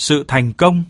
sự thành công.